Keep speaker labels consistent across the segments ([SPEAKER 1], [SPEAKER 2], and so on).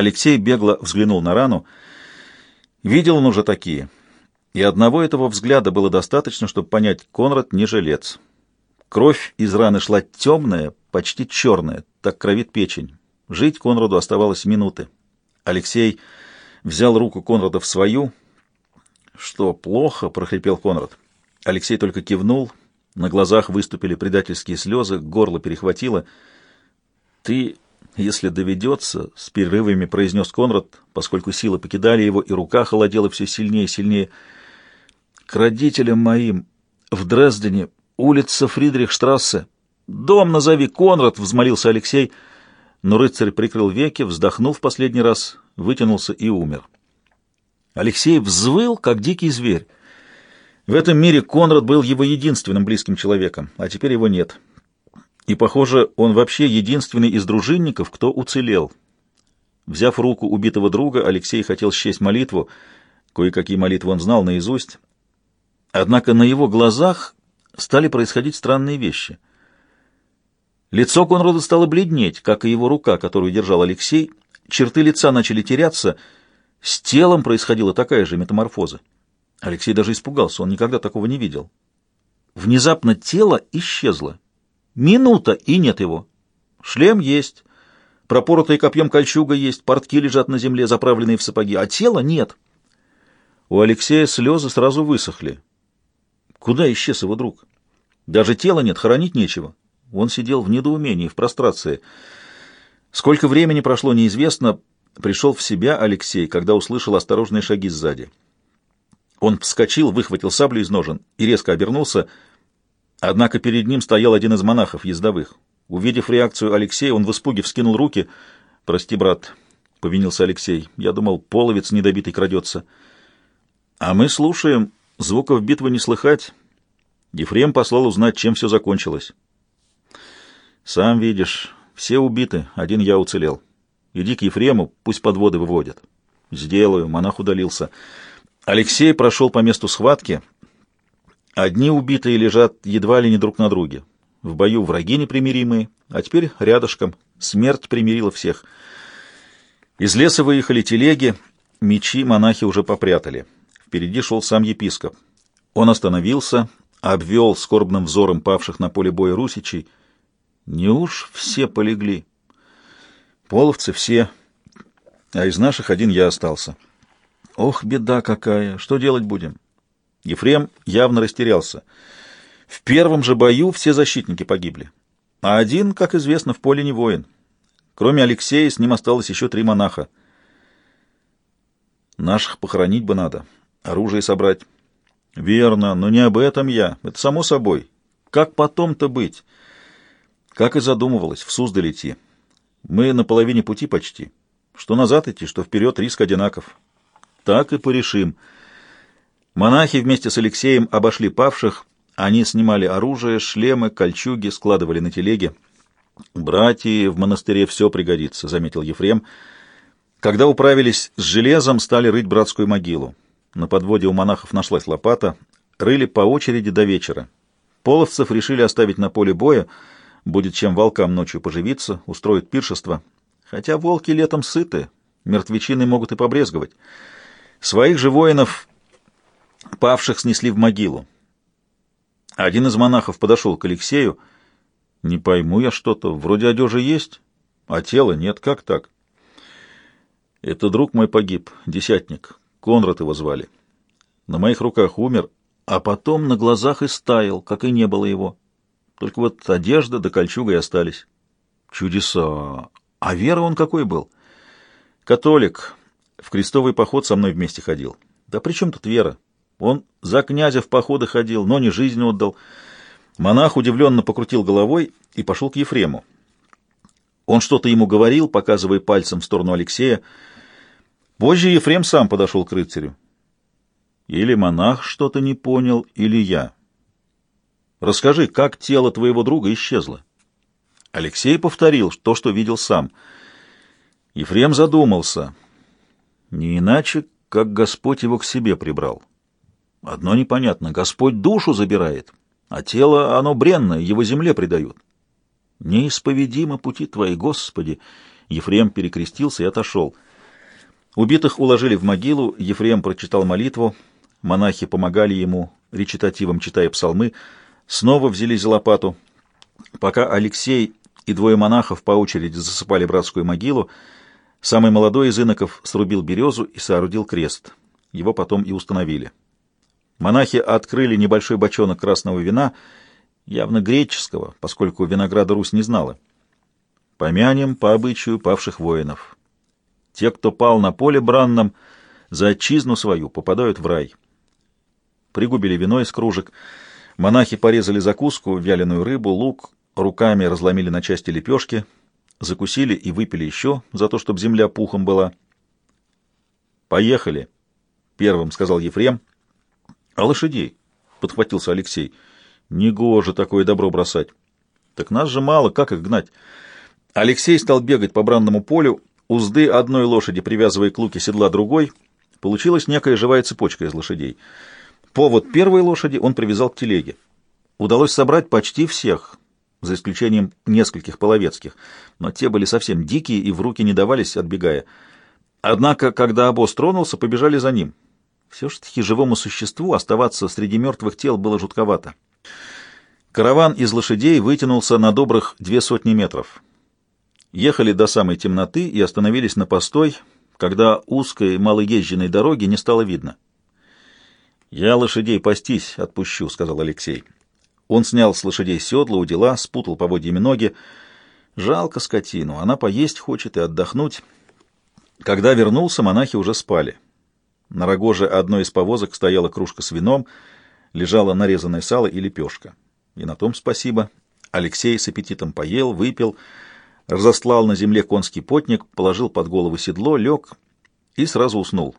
[SPEAKER 1] Алексей бегло взглянул на рану. Видел он уже такие. И одного этого взгляда было достаточно, чтобы понять, Конрад не жилец. Кровь из раны шла темная, почти черная, так кровит печень. Жить Конраду оставалось минуты. Алексей взял руку Конрада в свою. «Что, плохо?» — прохрипел Конрад. Алексей только кивнул. На глазах выступили предательские слезы, горло перехватило. «Ты, если доведется», — с перерывами произнес Конрад, поскольку силы покидали его, и рука холодела все сильнее и сильнее. «К родителям моим в Дрездене, улица Фридрихштрассе. Дом назови, Конрад!» — взмолился Алексей. Но рыцарь прикрыл веки, вздохнул в последний раз, вытянулся и умер. Алексей взвыл, как дикий зверь. В этом мире Конрад был его единственным близким человеком, а теперь его нет. И, похоже, он вообще единственный из дружинников, кто уцелел. Взяв руку убитого друга, Алексей хотел счесть молитву. Кое-какие молитвы он знал наизусть. Однако на его глазах стали происходить странные вещи. Лицо Конрада стало бледнеть, как и его рука, которую держал Алексей. Черты лица начали теряться. С телом происходила такая же метаморфоза. Алексей даже испугался, он никогда такого не видел. Внезапно тело исчезло. Минута, и нет его. Шлем есть, пропоротая копьем кольчуга есть, портки лежат на земле, заправленные в сапоги, а тела нет. У Алексея слезы сразу высохли. Куда исчез его друг? Даже тела нет, хоронить нечего. Он сидел в недоумении, в прострации. Сколько времени прошло, неизвестно. Пришел в себя Алексей, когда услышал осторожные шаги сзади. Он вскочил, выхватил саблю из ножен и резко обернулся. Однако перед ним стоял один из монахов ездовых. Увидев реакцию Алексея, он в испуге вскинул руки. «Прости, брат», — повинился Алексей. «Я думал, половец недобитый крадется». «А мы слушаем. Звуков битвы не слыхать». Ефрем послал узнать, чем все закончилось. «Сам видишь, все убиты, один я уцелел. Иди к Ефрему, пусть подводы выводят». «Сделаю», — монах удалился. Алексей прошел по месту схватки. Одни убитые лежат едва ли не друг на друге. В бою враги непримиримые, а теперь рядышком. Смерть примирила всех. Из леса выехали телеги, мечи монахи уже попрятали. Впереди шел сам епископ. Он остановился, обвел скорбным взором павших на поле боя русичей. Не уж все полегли. Половцы все, а из наших один я остался. Ох, беда какая! Что делать будем? Ефрем явно растерялся. В первом же бою все защитники погибли. А один, как известно, в поле не воин. Кроме Алексея, с ним осталось еще три монаха. Наших похоронить бы надо, оружие собрать. Верно, но не об этом я. Это само собой. Как потом-то быть? Как и задумывалось, в Суздаль идти. Мы на половине пути почти. Что назад идти, что вперед, риск одинаков. Так и порешим. Монахи вместе с Алексеем обошли павших. Они снимали оружие, шлемы, кольчуги, складывали на телеге. «Братья, в монастыре все пригодится», — заметил Ефрем. Когда управились с железом, стали рыть братскую могилу. На подводе у монахов нашлась лопата. Рыли по очереди до вечера. Половцев решили оставить на поле боя. Будет чем волкам ночью поживиться, устроить пиршество. Хотя волки летом сыты, мертвечины могут и побрезговать. Своих же воинов, павших, снесли в могилу. Один из монахов подошел к Алексею. «Не пойму я что-то. Вроде одежи есть, а тела нет. Как так?» «Это друг мой погиб, десятник. Конрад его звали. На моих руках умер, а потом на глазах и стаял, как и не было его. Только вот одежда да кольчуга и остались. Чудеса! А вера он какой был? Католик, в крестовый поход со мной вместе ходил. Да при чем тут вера? Он за князя в походы ходил, но не жизнь отдал. Монах удивленно покрутил головой и пошел к Ефрему. Он что-то ему говорил, показывая пальцем в сторону Алексея. Позже Ефрем сам подошел к рыцарю. Или монах что-то не понял, или я. Расскажи, как тело твоего друга исчезло? Алексей повторил то, что видел сам. Ефрем задумался — не иначе, как Господь его к себе прибрал. Одно непонятно, Господь душу забирает, а тело, оно бренное, его земле предают. Неисповедимы пути Твои, Господи! Ефрем перекрестился и отошел — Убитых уложили в могилу, Ефрем прочитал молитву, монахи помогали ему, речитативом читая псалмы, снова взялись за лопату. Пока Алексей и двое монахов по очереди засыпали братскую могилу, самый молодой из иноков срубил березу и соорудил крест. Его потом и установили. Монахи открыли небольшой бочонок красного вина, явно греческого, поскольку винограда Русь не знала. Помянем по обычаю павших воинов. Те, кто пал на поле бранном, за отчизну свою попадают в рай. Пригубили вино из кружек. Монахи порезали закуску, вяленую рыбу, лук, руками разломили на части лепешки, закусили и выпили еще за то, чтобы земля пухом была. «Поехали», — первым сказал Ефрем. «А лошадей?» — подхватился Алексей. «Негоже такое добро бросать». «Так нас же мало, как их гнать?» Алексей стал бегать по бранному полю, узды одной лошади привязывая к луке седла другой. Получилась некая живая цепочка из лошадей. Повод первой лошади он привязал к телеге. Удалось собрать почти всех, за исключением нескольких половецких, но те были совсем дикие и в руки не давались, отбегая. Однако, когда обоз тронулся, побежали за ним. Все ж таки живому существу оставаться среди мертвых тел было жутковато. Караван из лошадей вытянулся на добрых две сотни метров. Ехали до самой темноты и остановились на постой, когда узкой малоезженной дороги не стало видно. «Я лошадей пастись отпущу», — сказал Алексей. Он снял с лошадей седла, удила, спутал поводьями ноги. Жалко скотину, она поесть хочет и отдохнуть. Когда вернулся, монахи уже спали. На рогоже одной из повозок стояла кружка с вином, лежало нарезанное сало и лепешка. И на том спасибо. Алексей с аппетитом поел, выпил, разослал на земле конский потник, положил под голову седло, лег и сразу уснул.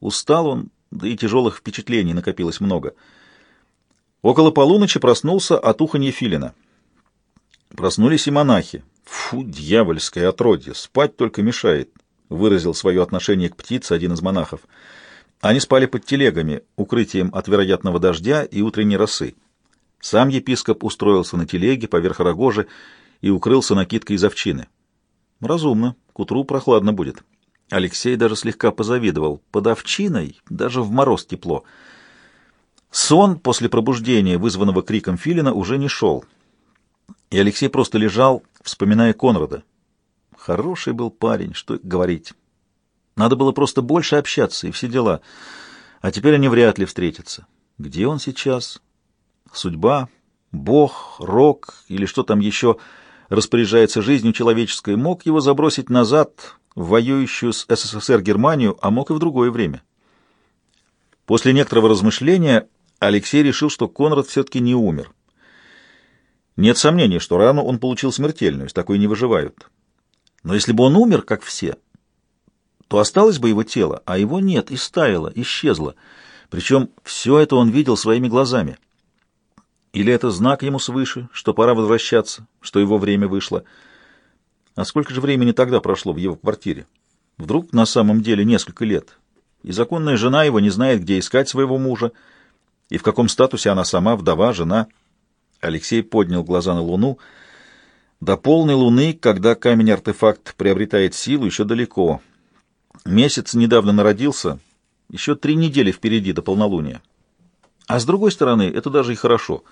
[SPEAKER 1] Устал он, да и тяжелых впечатлений накопилось много — Около полуночи проснулся от уханья филина. Проснулись и монахи. «Фу, дьявольское отродье! Спать только мешает», — выразил свое отношение к птице один из монахов. Они спали под телегами, укрытием от вероятного дождя и утренней росы. Сам епископ устроился на телеге поверх рогожи и укрылся накидкой из овчины. Разумно, к утру прохладно будет. Алексей даже слегка позавидовал. Под овчиной даже в мороз тепло — Сон после пробуждения, вызванного криком Филина, уже не шел. И Алексей просто лежал, вспоминая Конрада. Хороший был парень, что говорить. Надо было просто больше общаться и все дела. А теперь они вряд ли встретятся. Где он сейчас? Судьба, Бог, Рок или что там еще распоряжается жизнью человеческой, мог его забросить назад в воюющую с СССР Германию, а мог и в другое время. После некоторого размышления Алексей решил, что Конрад все-таки не умер. Нет сомнений, что рану он получил смертельную, с такой не выживают. Но если бы он умер, как все, то осталось бы его тело, а его нет, истаяло, исчезло. Причем все это он видел своими глазами. Или это знак ему свыше, что пора возвращаться, что его время вышло. А сколько же времени тогда прошло в его квартире? Вдруг на самом деле несколько лет. И законная жена его не знает, где искать своего мужа, и в каком статусе она сама, вдова, жена. Алексей поднял глаза на Луну. До полной Луны, когда камень-артефакт приобретает силу, еще далеко. Месяц недавно народился, еще три недели впереди до полнолуния. А с другой стороны, это даже и хорошо.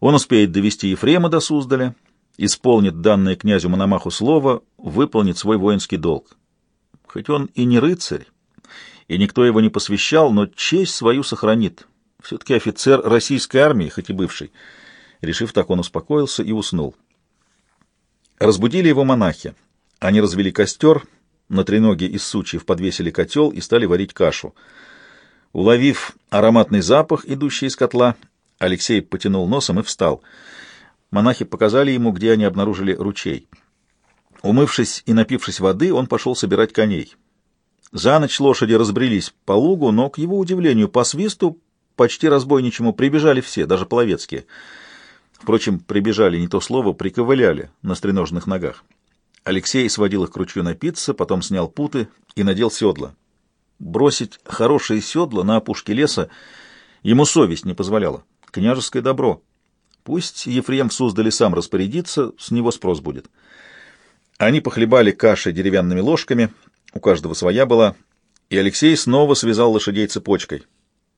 [SPEAKER 1] Он успеет довести Ефрема до Суздаля, исполнит данное князю Мономаху слово, выполнит свой воинский долг. Хоть он и не рыцарь, и никто его не посвящал, но честь свою сохранит, все-таки офицер российской армии, хоть и бывший. Решив так, он успокоился и уснул. Разбудили его монахи. Они развели костер, на треноге из сучьев подвесили котел и стали варить кашу. Уловив ароматный запах, идущий из котла, Алексей потянул носом и встал. Монахи показали ему, где они обнаружили ручей. Умывшись и напившись воды, он пошел собирать коней. За ночь лошади разбрелись по лугу, но, к его удивлению, по свисту почти разбойничему прибежали все, даже половецкие. Впрочем, прибежали не то слово, приковыляли на стреножных ногах. Алексей сводил их к ручью напиться, потом снял путы и надел седла. Бросить хорошие седла на опушке леса ему совесть не позволяла. Княжеское добро. Пусть Ефрем в Суздале сам распорядится, с него спрос будет. Они похлебали кашей деревянными ложками, У каждого своя была, и Алексей снова связал лошадей цепочкой.